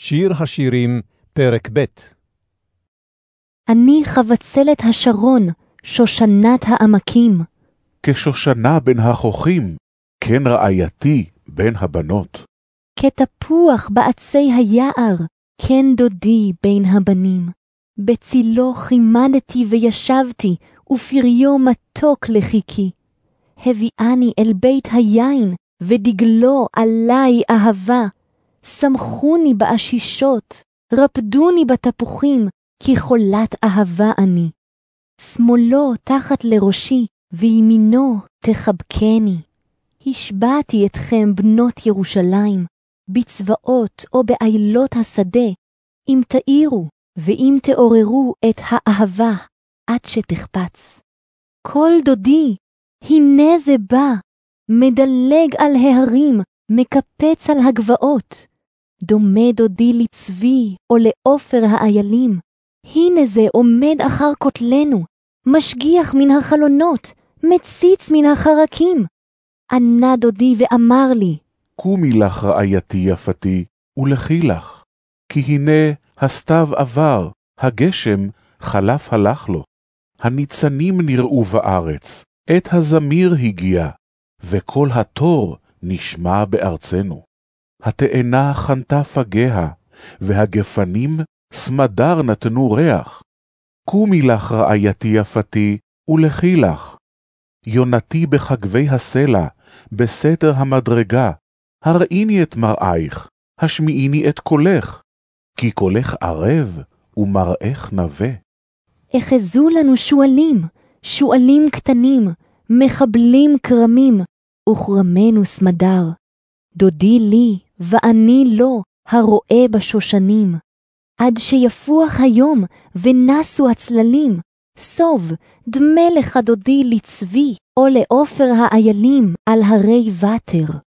שיר השירים, פרק ב' אני חבצלת השרון, שושנת העמקים. כשושנה בין החוכים, כן רעייתי בין הבנות. כתפוח בעצי היער, כן דודי בין הבנים. בצילו חימדתי וישבתי, ופריו מתוק לחיכי. הביאני אל בית היין, ודגלו עלי אהבה. שמחוני באשישות, רפדוני בתפוחים, כי חולת אהבה אני. שמאלו תחת לראשי, וימינו תחבקני. השבעתי אתכם, בנות ירושלים, בצבאות או בעילות השדה, אם תאירו ואם תעוררו את האהבה עד שתחפץ. כל דודי, הנה זה בא, מדלג על ההרים, מקפץ על הגבעות. דומה דודי לצבי או לעופר האיילים. הנה זה עומד אחר כותלנו, משגיח מן החלונות, מציץ מן החרקים. ענה דודי ואמר לי, קומי לך רעייתי יפתי, ולכי לך, כי הנה הסתיו עבר, הגשם חלף הלך לו. הניצנים נראו בארץ, עת הזמיר הגיע, וכל התור נשמע בארצנו. התאנה חנתה פגיה, והגפנים סמדר נתנו ריח. קומי לך רעייתי יפתי, ולכי לך. יונתי בחגבי הסלע, בסתר המדרגה, הראיני את מראייך, השמיעיני את קולך, כי קולך ערב ומראך נווה. אחזו לנו שועלים, שועלים קטנים, מחבלים כרמים, וכרמנו סמדר. דודי לי, ואני לו, הרואה בשושנים. עד שיפוח היום, ונסו הצללים, סוב, דמה לך דודי לצבי, או לעופר האיילים על הרי ותר.